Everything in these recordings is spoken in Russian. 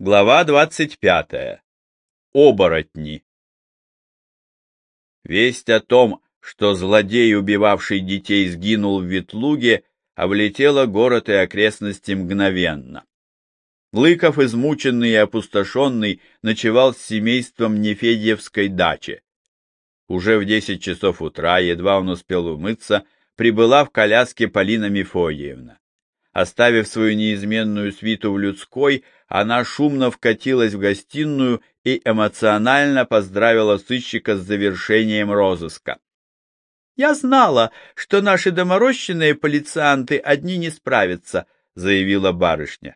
Глава двадцать пятая. Оборотни. Весть о том, что злодей, убивавший детей, сгинул в Ветлуге, облетела город и окрестности мгновенно. Лыков, измученный и опустошенный, ночевал с семейством Нефедьевской даче. Уже в десять часов утра, едва он успел умыться, прибыла в коляске Полина Мефодиевна. Оставив свою неизменную свиту в людской, она шумно вкатилась в гостиную и эмоционально поздравила сыщика с завершением розыска. «Я знала, что наши доморощенные полицианты одни не справятся», — заявила барышня.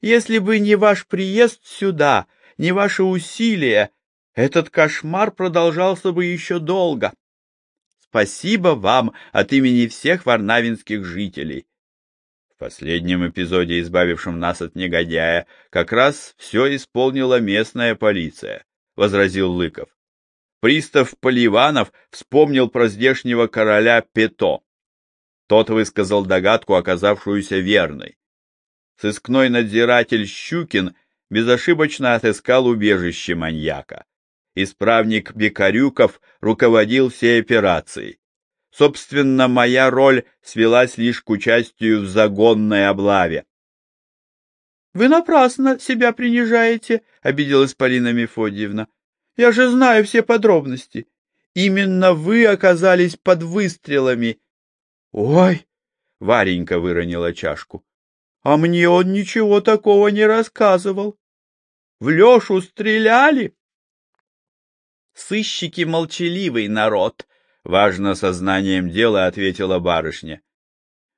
«Если бы не ваш приезд сюда, не ваши усилия, этот кошмар продолжался бы еще долго. Спасибо вам от имени всех варнавинских жителей. В последнем эпизоде, избавившем нас от негодяя, как раз все исполнила местная полиция, — возразил Лыков. Пристав Поливанов вспомнил про здешнего короля Пето. Тот высказал догадку, оказавшуюся верной. Сыскной надзиратель Щукин безошибочно отыскал убежище маньяка. Исправник Бекарюков руководил всей операцией. Собственно, моя роль свелась лишь к участию в загонной облаве. — Вы напрасно себя принижаете, — обиделась Полина Мефодьевна. — Я же знаю все подробности. Именно вы оказались под выстрелами. — Ой! — Варенька выронила чашку. — А мне он ничего такого не рассказывал. В Лешу стреляли? — Сыщики молчаливый народ, Важно сознанием дела ответила барышня.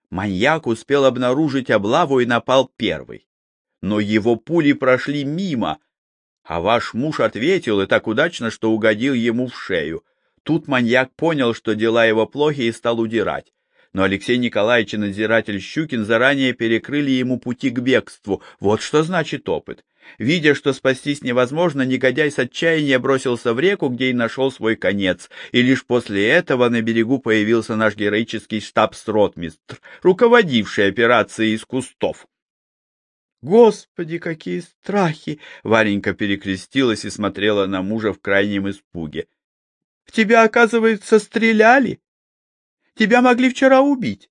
Маньяк успел обнаружить облаву и напал первый. Но его пули прошли мимо, а ваш муж ответил и так удачно, что угодил ему в шею. Тут маньяк понял, что дела его плохи и стал удирать. Но Алексей Николаевич и надзиратель Щукин заранее перекрыли ему пути к бегству. Вот что значит опыт. Видя, что спастись невозможно, негодяй с отчаяния бросился в реку, где и нашел свой конец, и лишь после этого на берегу появился наш героический штабс-ротмистр, руководивший операцией из кустов. «Господи, какие страхи!» — Варенька перекрестилась и смотрела на мужа в крайнем испуге. «В тебя, оказывается, стреляли? Тебя могли вчера убить,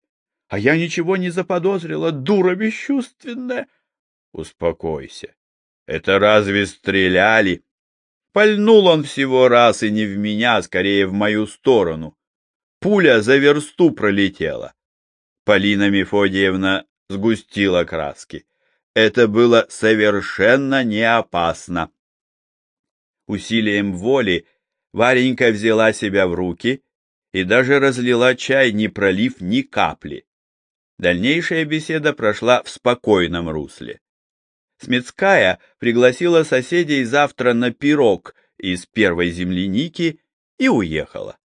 а я ничего не заподозрила, дура бесчувственная!» «Успокойся. Это разве стреляли? Пальнул он всего раз и не в меня, а скорее в мою сторону. Пуля за версту пролетела. Полина Мефодиевна сгустила краски. Это было совершенно не опасно. Усилием воли Варенька взяла себя в руки и даже разлила чай, не пролив ни капли. Дальнейшая беседа прошла в спокойном русле. Смецкая пригласила соседей завтра на пирог из первой земляники и уехала.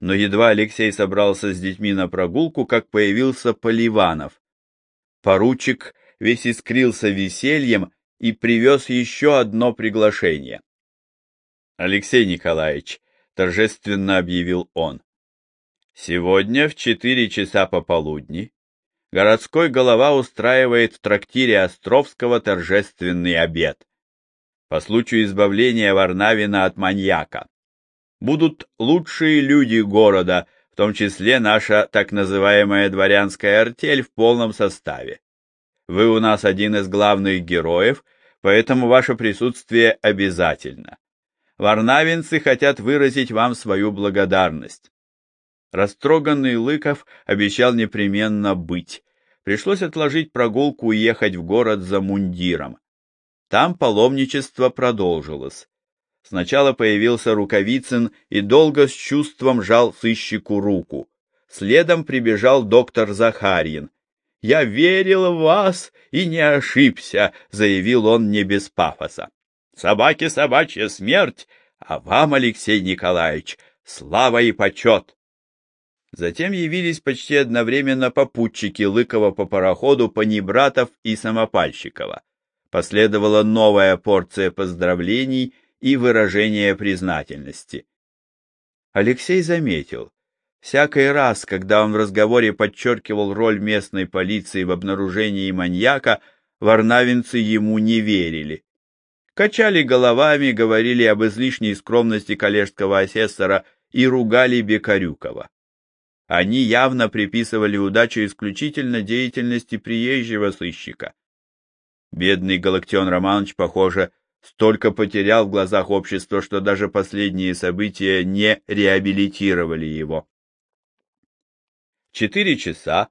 Но едва Алексей собрался с детьми на прогулку, как появился Поливанов. Поручик весь искрился весельем и привез еще одно приглашение. Алексей Николаевич, торжественно объявил он, сегодня в четыре часа пополудни городской голова устраивает в трактире Островского торжественный обед по случаю избавления Варнавина от маньяка. Будут лучшие люди города, в том числе наша так называемая дворянская артель в полном составе. Вы у нас один из главных героев, поэтому ваше присутствие обязательно. Варнавинцы хотят выразить вам свою благодарность. Растроганный Лыков обещал непременно быть. Пришлось отложить прогулку и ехать в город за мундиром. Там паломничество продолжилось. Сначала появился Рукавицын и долго с чувством жал сыщику руку. Следом прибежал доктор Захарьин. «Я верил в вас и не ошибся», — заявил он не без пафоса. «Собаке собачья смерть, а вам, Алексей Николаевич, слава и почет!» Затем явились почти одновременно попутчики Лыкова по пароходу Панибратов и Самопальщикова. Последовала новая порция поздравлений и выражения признательности. Алексей заметил, всякий раз, когда он в разговоре подчеркивал роль местной полиции в обнаружении маньяка, варнавинцы ему не верили. качали головами, говорили об излишней скромности коллежского асессора и ругали Бекарюкова. Они явно приписывали удачу исключительно деятельности приезжего сыщика. Бедный Галактион Романович, похоже, столько потерял в глазах общества, что даже последние события не реабилитировали его. Четыре часа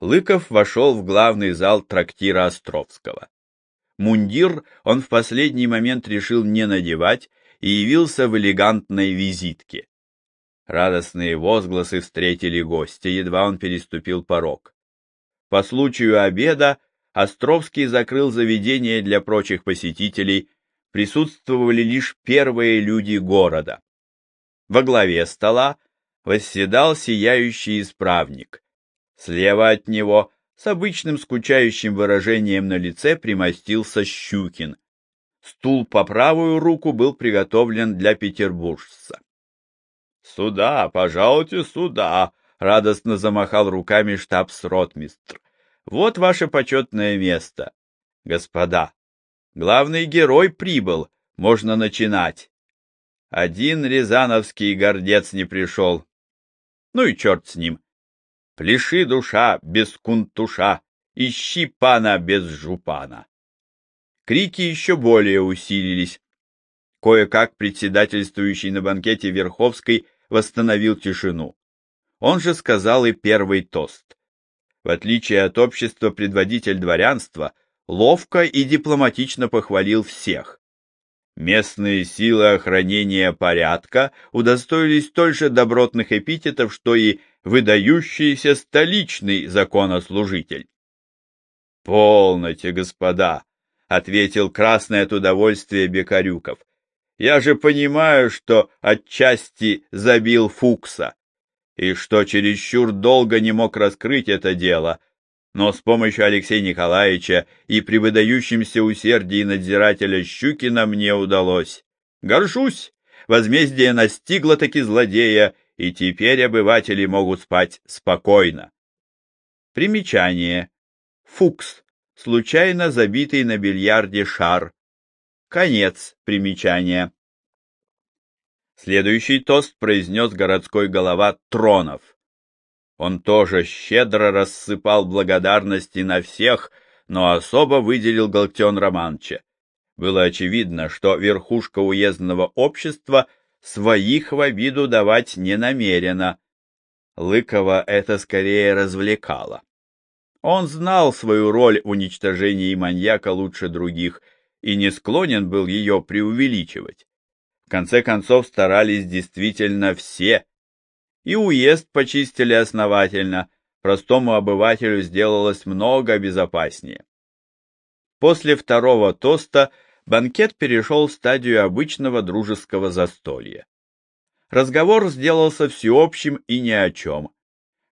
Лыков вошел в главный зал трактира Островского. Мундир он в последний момент решил не надевать и явился в элегантной визитке. Радостные возгласы встретили гостя, едва он переступил порог. По случаю обеда Островский закрыл заведение для прочих посетителей, присутствовали лишь первые люди города. Во главе стола восседал сияющий исправник. Слева от него с обычным скучающим выражением на лице примостился Щукин. Стул по правую руку был приготовлен для петербуржца. «Сюда, пожалуйте, сюда!» — радостно замахал руками штабс-ротмистр. «Вот ваше почетное место. Господа, главный герой прибыл, можно начинать. Один рязановский гордец не пришел. Ну и черт с ним. Пляши, душа, без кунтуша, ищи пана без жупана. Крики еще более усилились. Кое-как председательствующий на банкете Верховской восстановил тишину. Он же сказал и первый тост. В отличие от общества предводитель дворянства ловко и дипломатично похвалил всех. Местные силы охранения порядка удостоились столь же добротных эпитетов, что и выдающийся столичный законослужитель. «Полноте, господа!» — ответил красный от удовольствия Бекарюков. Я же понимаю, что отчасти забил Фукса, и что чересчур долго не мог раскрыть это дело, но с помощью Алексея Николаевича и при выдающемся усердии надзирателя Щукина мне удалось. Горжусь! Возмездие настигло таки злодея, и теперь обыватели могут спать спокойно. Примечание. Фукс. Случайно забитый на бильярде шар. Конец примечания. Следующий тост произнес городской голова Тронов. Он тоже щедро рассыпал благодарности на всех, но особо выделил Галактион Романча. Было очевидно, что верхушка уездного общества своих в обиду давать не намерена. Лыкова это скорее развлекало. Он знал свою роль в уничтожении маньяка лучше других — и не склонен был ее преувеличивать. В конце концов старались действительно все. И уезд почистили основательно, простому обывателю сделалось много безопаснее. После второго тоста банкет перешел в стадию обычного дружеского застолья. Разговор сделался всеобщим и ни о чем.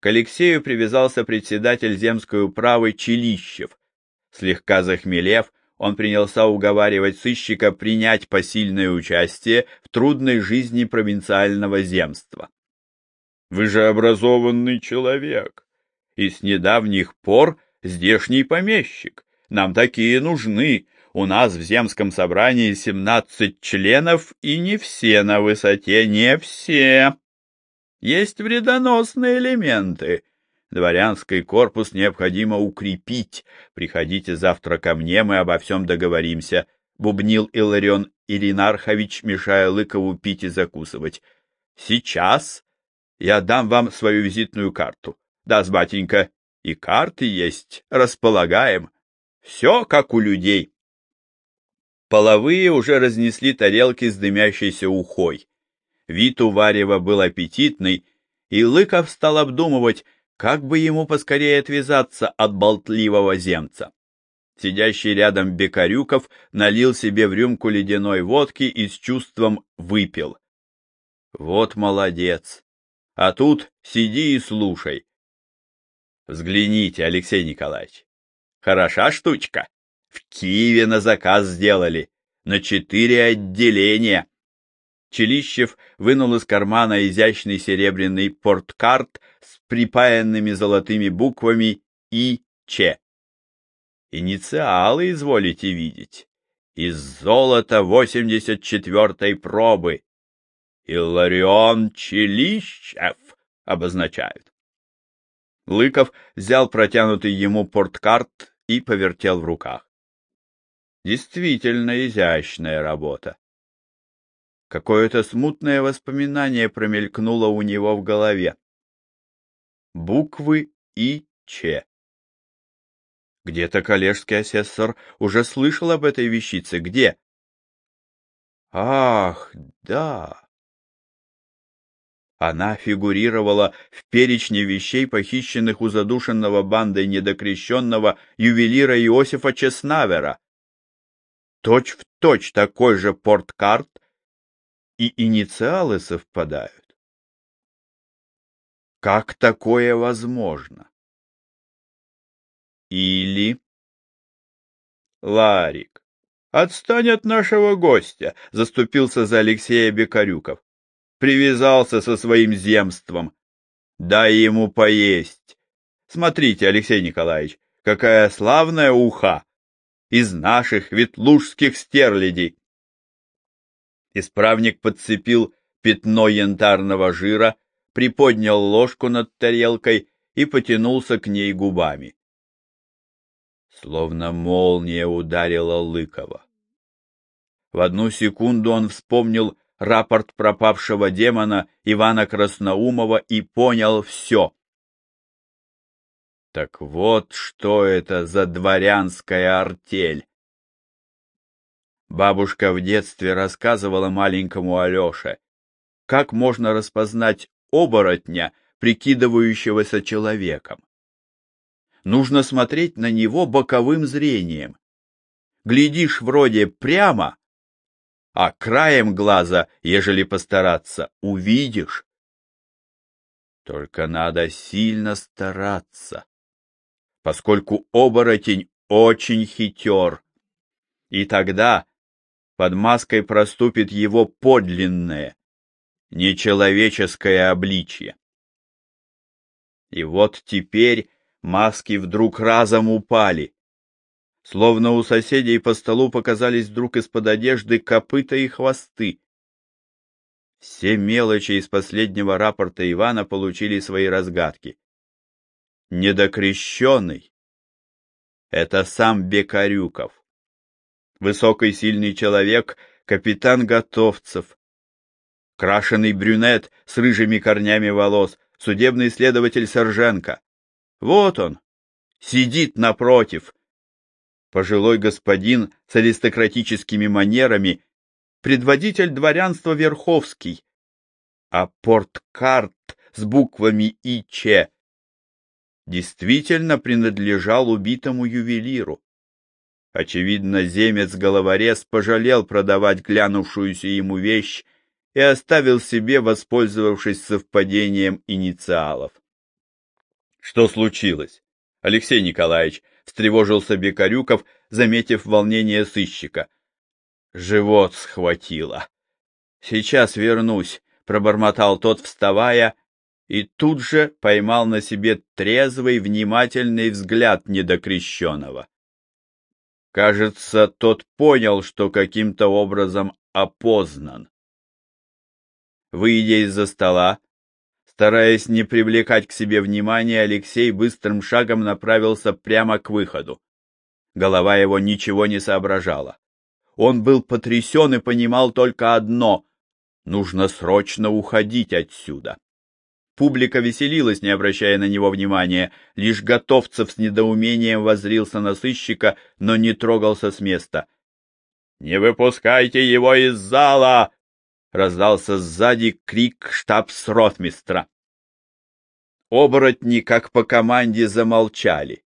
К Алексею привязался председатель земской управы Челищев. Слегка захмелев, он принялся уговаривать сыщика принять посильное участие в трудной жизни провинциального земства. «Вы же образованный человек, и с недавних пор здешний помещик. Нам такие нужны. У нас в земском собрании семнадцать членов, и не все на высоте, не все. Есть вредоносные элементы, Дворянский корпус необходимо укрепить. Приходите завтра ко мне, мы обо всем договоримся. Бубнил Иларион Иринархович, мешая Лыкову пить и закусывать. Сейчас я дам вам свою визитную карту. Да, батенька, и карты есть, располагаем. Все как у людей. Половые уже разнесли тарелки с дымящейся ухой. Вид у Варева был аппетитный, и Лыков стал обдумывать, как бы ему поскорее отвязаться от болтливого земца? Сидящий рядом Бекарюков налил себе в рюмку ледяной водки и с чувством выпил. Вот молодец. А тут сиди и слушай. Взгляните, Алексей Николаевич. Хороша штучка. В Киеве на заказ сделали. На четыре отделения. Челищев вынул из кармана изящный серебряный порткарт с припаянными золотыми буквами И.Ч. Инициалы изволите видеть. из золота 84-й пробы. Илларион Челищев обозначают. Лыков взял протянутый ему порткарт и повертел в руках. Действительно изящная работа. Какое-то смутное воспоминание промелькнуло у него в голове. Буквы И, Ч. Где-то коллежский асессор уже слышал об этой вещице. Где? Ах, да. Она фигурировала в перечне вещей, похищенных у задушенного бандой недокрещенного ювелира Иосифа Чеснавера. Точь в точь такой же порткарт, и инициалы совпадают. Как такое возможно? Или... Ларик, отстань от нашего гостя, заступился за Алексея Бекарюков. Привязался со своим земством. Дай ему поесть. Смотрите, Алексей Николаевич, какая славная уха! Из наших ветлужских стерлядей. Исправник подцепил пятно янтарного жира, приподнял ложку над тарелкой и потянулся к ней губами. Словно молния ударила Лыкова. В одну секунду он вспомнил рапорт пропавшего демона Ивана Красноумова и понял все. Так вот, что это за дворянская артель. Бабушка в детстве рассказывала маленькому Алёше, как можно распознать оборотня, прикидывающегося человеком. Нужно смотреть на него боковым зрением. Глядишь вроде прямо, а краем глаза, ежели постараться, увидишь. Только надо сильно стараться, поскольку оборотень очень хитер. И тогда под маской проступит его подлинное, нечеловеческое обличье. И вот теперь маски вдруг разом упали. Словно у соседей по столу показались вдруг из-под одежды копыта и хвосты. Все мелочи из последнего рапорта Ивана получили свои разгадки. Недокрещенный — это сам Бекарюков высокий сильный человек, капитан Готовцев, крашеный брюнет с рыжими корнями волос, судебный следователь Серженко. Вот он, сидит напротив. Пожилой господин с аристократическими манерами, предводитель дворянства Верховский, а порткарт с буквами И Ч действительно принадлежал убитому ювелиру. Очевидно, земец-головорез пожалел продавать глянувшуюся ему вещь и оставил себе, воспользовавшись совпадением инициалов. Что случилось? Алексей Николаевич встревожился Бекарюков, заметив волнение сыщика. Живот схватило. Сейчас вернусь, пробормотал тот, вставая, и тут же поймал на себе трезвый, внимательный взгляд недокрещенного. Кажется, тот понял, что каким-то образом опознан. Выйдя из-за стола, стараясь не привлекать к себе внимания, Алексей быстрым шагом направился прямо к выходу. Голова его ничего не соображала. Он был потрясен и понимал только одно — нужно срочно уходить отсюда. Публика веселилась, не обращая на него внимания. Лишь Готовцев с недоумением возрился на сыщика, но не трогался с места. — Не выпускайте его из зала! — раздался сзади крик штабс-ротмистра. Оборотни, как по команде, замолчали.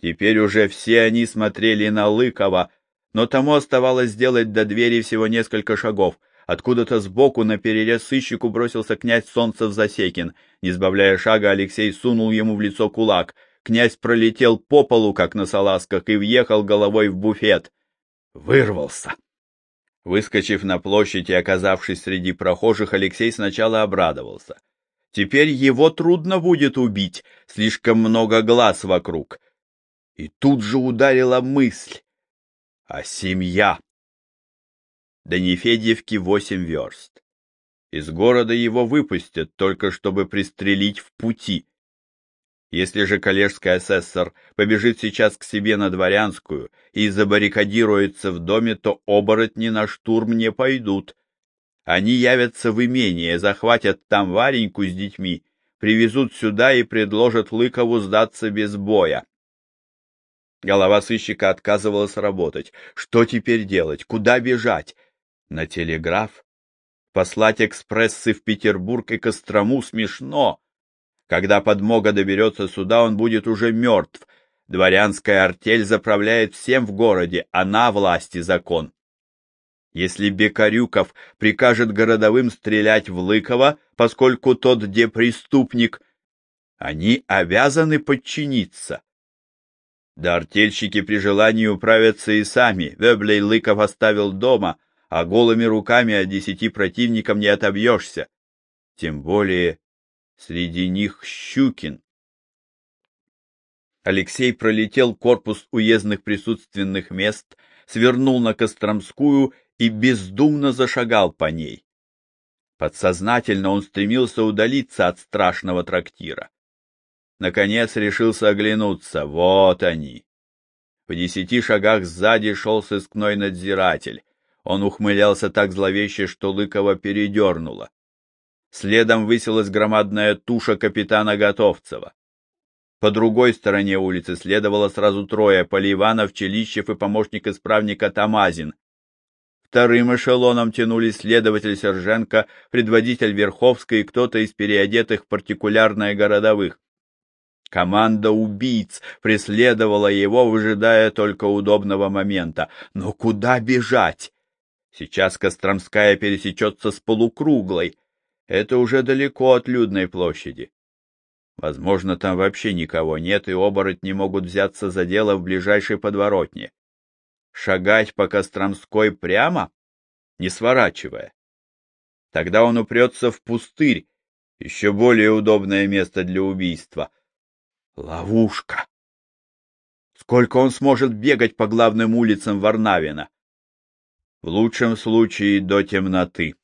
Теперь уже все они смотрели на Лыкова, но тому оставалось сделать до двери всего несколько шагов — Откуда-то сбоку на перерез сыщику бросился князь Солнцев-Засекин. Не сбавляя шага, Алексей сунул ему в лицо кулак. Князь пролетел по полу, как на салазках, и въехал головой в буфет. Вырвался. Выскочив на площадь и оказавшись среди прохожих, Алексей сначала обрадовался. Теперь его трудно будет убить, слишком много глаз вокруг. И тут же ударила мысль. а семья. До Нефедьевки восемь верст. Из города его выпустят, только чтобы пристрелить в пути. Если же коллежский асессор побежит сейчас к себе на Дворянскую и забаррикадируется в доме, то оборотни на штурм не пойдут. Они явятся в имение, захватят там Вареньку с детьми, привезут сюда и предложат Лыкову сдаться без боя. Голова сыщика отказывалась работать. Что теперь делать? Куда бежать? На телеграф? Послать экспрессы в Петербург и Кострому смешно. Когда подмога доберется сюда, он будет уже мертв. Дворянская артель заправляет всем в городе, она власть и закон. Если Бекарюков прикажет городовым стрелять в Лыкова, поскольку тот где преступник, они обязаны подчиниться. Да артельщики при желании управятся и сами. Веблей Лыков оставил дома, а голыми руками от десяти противникам не отобьешься. Тем более среди них Щукин. Алексей пролетел корпус уездных присутственных мест, свернул на Костромскую и бездумно зашагал по ней. Подсознательно он стремился удалиться от страшного трактира. Наконец решился оглянуться. Вот они. В десяти шагах сзади шел сыскной надзиратель. Он ухмылялся так зловеще, что Лыкова передернуло. Следом высилась громадная туша капитана Готовцева. По другой стороне улицы следовало сразу трое — Поливанов, Челищев и помощник исправника Тамазин. Вторым эшелоном тянулись следователь Серженко, предводитель Верховской и кто-то из переодетых партикулярно городовых. Команда убийц преследовала его, выжидая только удобного момента. Но куда бежать? Сейчас Костромская пересечется с полукруглой. Это уже далеко от Людной площади. Возможно, там вообще никого нет, и оборотни могут взяться за дело в ближайшей подворотне. Шагать по Костромской прямо, не сворачивая. Тогда он упрется в пустырь, еще более удобное место для убийства — Ловушка! Сколько он сможет бегать по главным улицам Варнавина? В лучшем случае до темноты.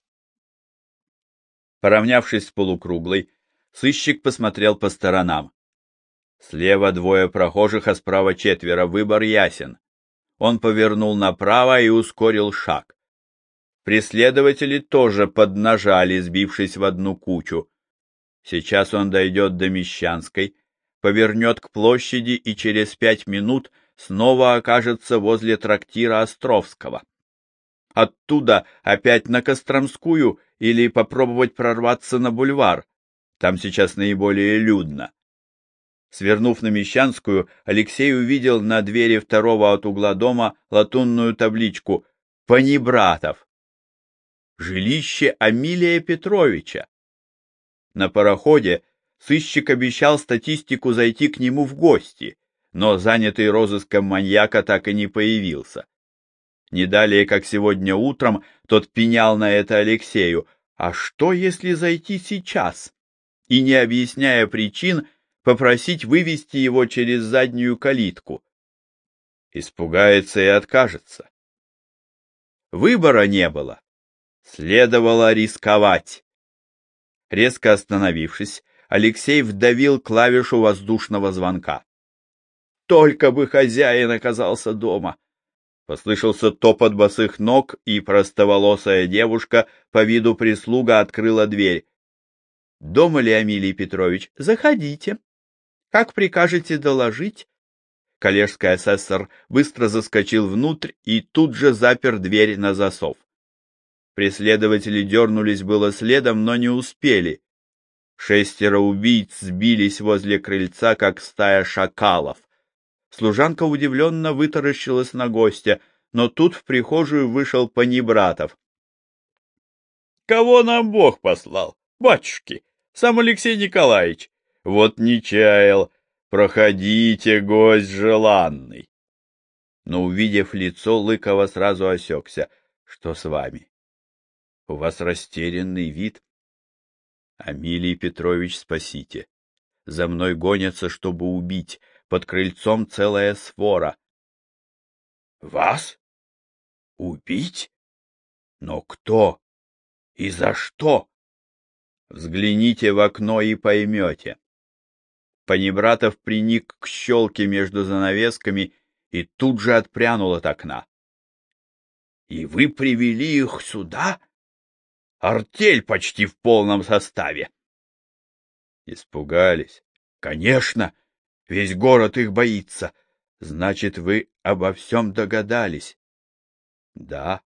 Поравнявшись с полукруглой, сыщик посмотрел по сторонам. Слева двое прохожих, а справа четверо. Выбор ясен. Он повернул направо и ускорил шаг. Преследователи тоже поднажали, сбившись в одну кучу. Сейчас он дойдет до Мещанской, повернет к площади и через пять минут снова окажется возле трактира Островского. Оттуда опять на Костромскую или попробовать прорваться на бульвар. Там сейчас наиболее людно. Свернув на Мещанскую, Алексей увидел на двери второго от угла дома латунную табличку «Панибратов». Жилище Амилия Петровича. На пароходе Сыщик обещал статистику зайти к нему в гости, но занятый розыском маньяка так и не появился. Не далее, как сегодня утром, тот пенял на это Алексею. А что, если зайти сейчас? И, не объясняя причин, попросить вывести его через заднюю калитку. Испугается и откажется. Выбора не было. Следовало рисковать. Резко остановившись, Алексей вдавил клавишу воздушного звонка. Только бы хозяин оказался дома! Послышался топот босых ног, и простоволосая девушка, по виду прислуга, открыла дверь. — Дома ли, Амилий Петрович? Заходите. Как прикажете доложить? Коллежский асессор быстро заскочил внутрь и тут же запер дверь на засов. Преследователи дернулись было следом, но не успели. Шестеро убийц сбились возле крыльца, как стая шакалов. Служанка удивленно вытаращилась на гостя, но тут в прихожую вышел Панибратов. — Кого нам Бог послал? Батюшки, сам Алексей Николаевич. Вот не чаял. Проходите, гость желанный. Но, увидев лицо, Лыкова сразу осекся. — Что с вами? — У вас растерянный вид. Амилий Петрович, спасите. За мной гонятся, чтобы убить. Под крыльцом целая свора. — Вас? Убить? Но кто? И за что? Взгляните в окно и поймете. Панибратов приник к щелке между занавесками и тут же отпрянул от окна. — И вы привели их сюда? Артель почти в полном составе. Испугались. — Конечно, весь город их боится. Значит, вы обо всем догадались. — Да.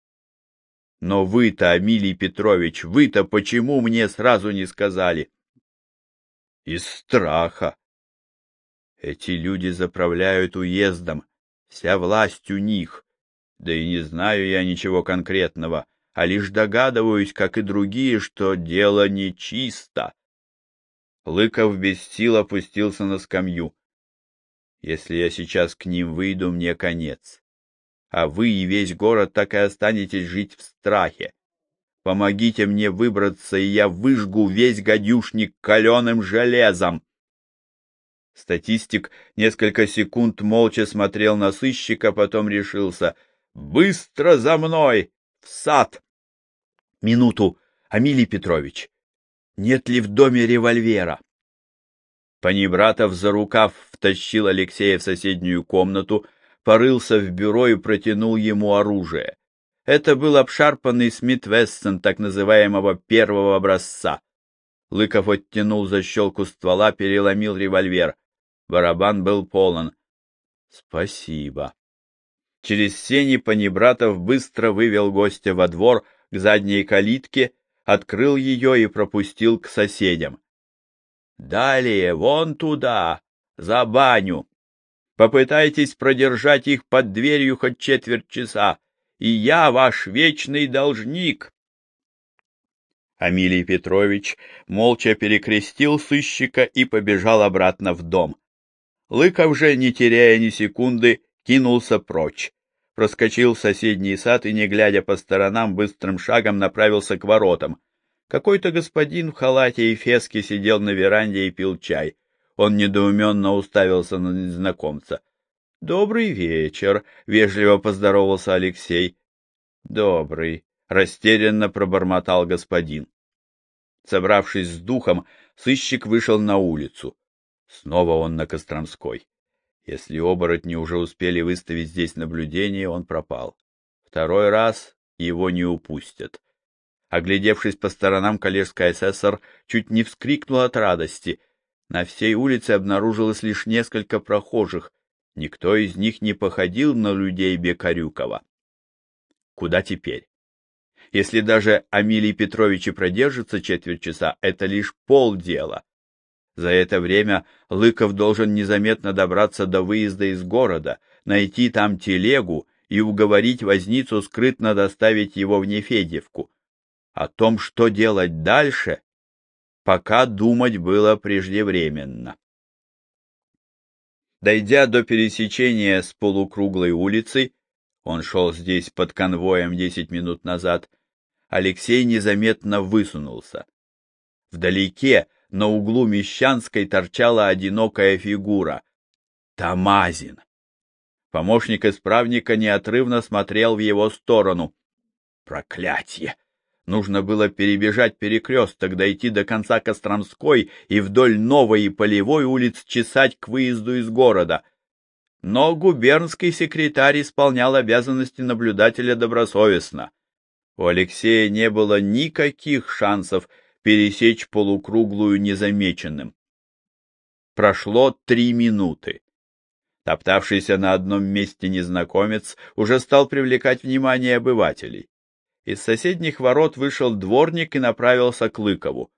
Но вы-то, Амилий Петрович, вы-то почему мне сразу не сказали? — Из страха. Эти люди заправляют уездом, вся власть у них. Да и не знаю я ничего конкретного, а лишь догадываюсь, как и другие, что дело нечисто. Лыков без сил опустился на скамью. Если я сейчас к ним выйду, мне конец. А вы и весь город так и останетесь жить в страхе. Помогите мне выбраться, и я выжгу весь гадюшник каленым железом. Статистик несколько секунд молча смотрел на сыщика, потом решился. «Быстро за мной! В сад!» «Минуту, Амилий Петрович! Нет ли в доме револьвера?» Панибратов за рукав втащил Алексея в соседнюю комнату, порылся в бюро и протянул ему оружие. Это был обшарпанный Смит Вессон так называемого первого образца. Лыков оттянул защелку ствола, переломил револьвер. Барабан был полон. Спасибо. Через сени Панибратов быстро вывел гостя во двор к задней калитке, открыл ее и пропустил к соседям. Далее, вон туда, за баню. Попытайтесь продержать их под дверью хоть четверть часа, и я ваш вечный должник. Амилий Петрович молча перекрестил сыщика и побежал обратно в дом. Лыков же, не теряя ни секунды, кинулся прочь. Проскочил в соседний сад и, не глядя по сторонам, быстрым шагом направился к воротам. Какой-то господин в халате и феске сидел на веранде и пил чай. Он недоуменно уставился на незнакомца. — Добрый вечер, — вежливо поздоровался Алексей. — Добрый, — растерянно пробормотал господин. Собравшись с духом, сыщик вышел на улицу. Снова он на Костромской. Если оборотни уже успели выставить здесь наблюдение, он пропал. Второй раз его не упустят. Оглядевшись по сторонам, коллежский асессор чуть не вскрикнул от радости. На всей улице обнаружилось лишь несколько прохожих. Никто из них не походил на людей Бекарюкова. Куда теперь? Если даже Амилий Петрович и продержится четверть часа, это лишь полдела. За это время Лыков должен незаметно добраться до выезда из города, найти там телегу и уговорить возницу скрытно доставить его в Нефедьевку. О том, что делать дальше, пока думать было преждевременно. Дойдя до пересечения с полукруглой улицей, он шел здесь под конвоем десять минут назад, Алексей незаметно высунулся. Вдалеке на углу Мещанской торчала одинокая фигура — Тамазин. Помощник исправника неотрывно смотрел в его сторону. Проклятье! Нужно было перебежать перекресток, дойти до конца Костромской и вдоль Новой и Полевой улиц чесать к выезду из города. Но губернский секретарь исполнял обязанности наблюдателя добросовестно. У Алексея не было никаких шансов пересечь полукруглую незамеченным. Прошло три минуты. Топтавшийся на одном месте незнакомец уже стал привлекать внимание обывателей. Из соседних ворот вышел дворник и направился к Лыкову.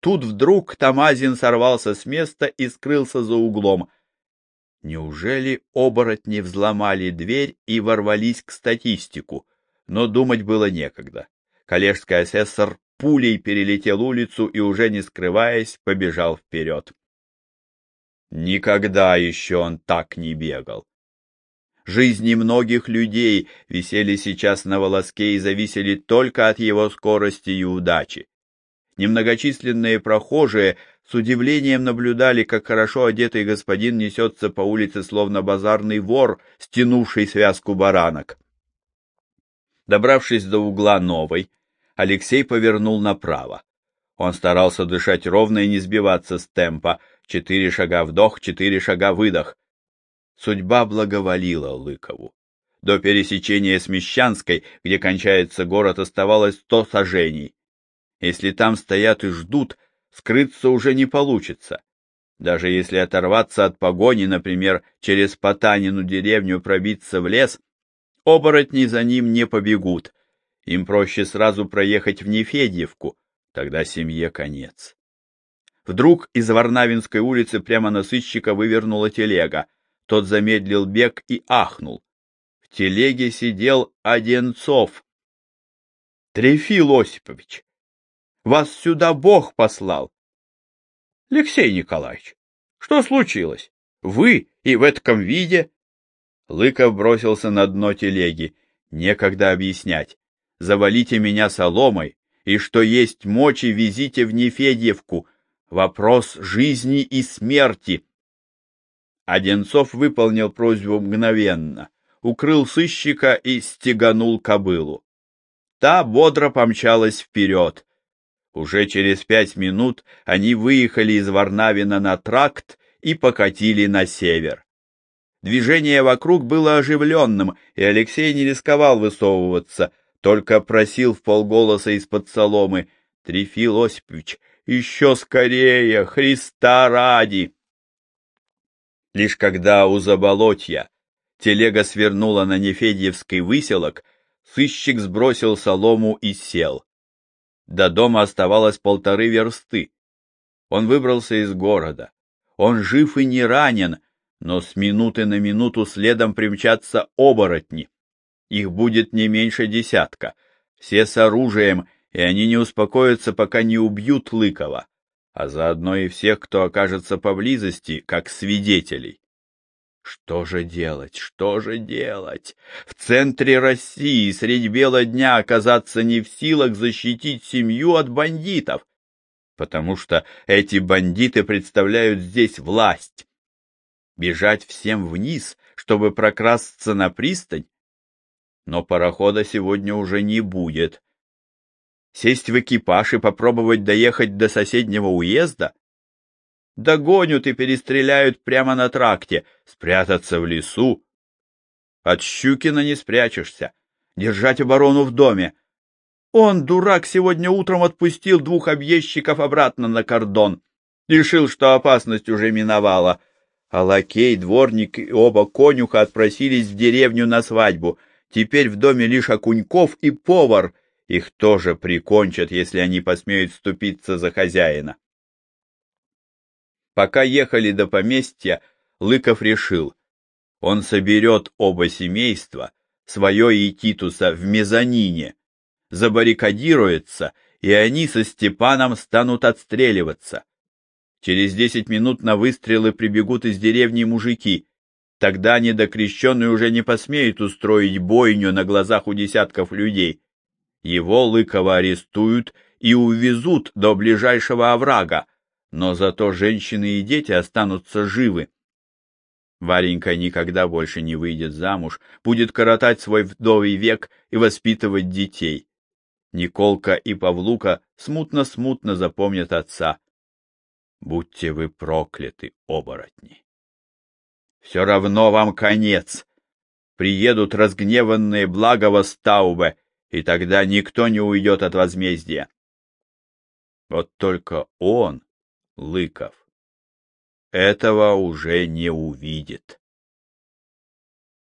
Тут вдруг Тамазин сорвался с места и скрылся за углом. Неужели оборотни взломали дверь и ворвались к статистику? Но думать было некогда. Коллежский асессор пулей перелетел улицу и, уже не скрываясь, побежал вперед. Никогда еще он так не бегал. Жизни многих людей висели сейчас на волоске и зависели только от его скорости и удачи. Немногочисленные прохожие с удивлением наблюдали, как хорошо одетый господин несется по улице, словно базарный вор, стянувший связку баранок. Добравшись до угла новой, Алексей повернул направо. Он старался дышать ровно и не сбиваться с темпа. Четыре шага вдох, четыре шага выдох. Судьба благоволила Лыкову. До пересечения с Мещанской, где кончается город, оставалось сто сажений. Если там стоят и ждут, скрыться уже не получится. Даже если оторваться от погони, например, через Потанину деревню пробиться в лес, оборотни за ним не побегут. Им проще сразу проехать в Нефедьевку, тогда семье конец. Вдруг из Варнавинской улицы прямо на сыщика вывернула телега. Тот замедлил бег и ахнул. В телеге сидел Одинцов. — Трефил Осипович, вас сюда Бог послал. — Алексей Николаевич, что случилось? Вы и в этом виде? Лыков бросился на дно телеги. Некогда объяснять. Завалите меня соломой, и что есть мочи, везите в Нефедьевку. Вопрос жизни и смерти. Одинцов выполнил просьбу мгновенно, укрыл сыщика и стеганул кобылу. Та бодро помчалась вперед. Уже через пять минут они выехали из Варнавина на тракт и покатили на север. Движение вокруг было оживленным, и Алексей не рисковал высовываться, только просил в полголоса из-под соломы «Трифил Осипович, еще скорее, Христа ради!» Лишь когда у заболотья телега свернула на Нефедьевский выселок, сыщик сбросил солому и сел. До дома оставалось полторы версты. Он выбрался из города. Он жив и не ранен, но с минуты на минуту следом примчатся оборотни. Их будет не меньше десятка, все с оружием, и они не успокоятся, пока не убьют Лыкова, а заодно и всех, кто окажется поблизости, как свидетелей. Что же делать, что же делать? В центре России средь бела дня оказаться не в силах защитить семью от бандитов, потому что эти бандиты представляют здесь власть бежать всем вниз, чтобы прокрасться на пристань? Но парохода сегодня уже не будет. Сесть в экипаж и попробовать доехать до соседнего уезда? Догонят и перестреляют прямо на тракте, спрятаться в лесу. От Щукина не спрячешься. Держать оборону в доме. Он, дурак, сегодня утром отпустил двух объездчиков обратно на кордон. Решил, что опасность уже миновала — а лакей, дворник и оба конюха отпросились в деревню на свадьбу. Теперь в доме лишь Окуньков и повар. Их тоже прикончат, если они посмеют ступиться за хозяина. Пока ехали до поместья, Лыков решил. Он соберет оба семейства, свое и Титуса, в мезонине, забаррикадируется, и они со Степаном станут отстреливаться. Через десять минут на выстрелы прибегут из деревни мужики. Тогда недокрещенный уже не посмеет устроить бойню на глазах у десятков людей. Его Лыкова арестуют и увезут до ближайшего оврага, но зато женщины и дети останутся живы. Варенька никогда больше не выйдет замуж, будет коротать свой вдовый век и воспитывать детей. Николка и Павлука смутно-смутно запомнят отца. Будьте вы прокляты, оборотни! Все равно вам конец. Приедут разгневанные благого Стаубе, и тогда никто не уйдет от возмездия. Вот только он, Лыков, этого уже не увидит.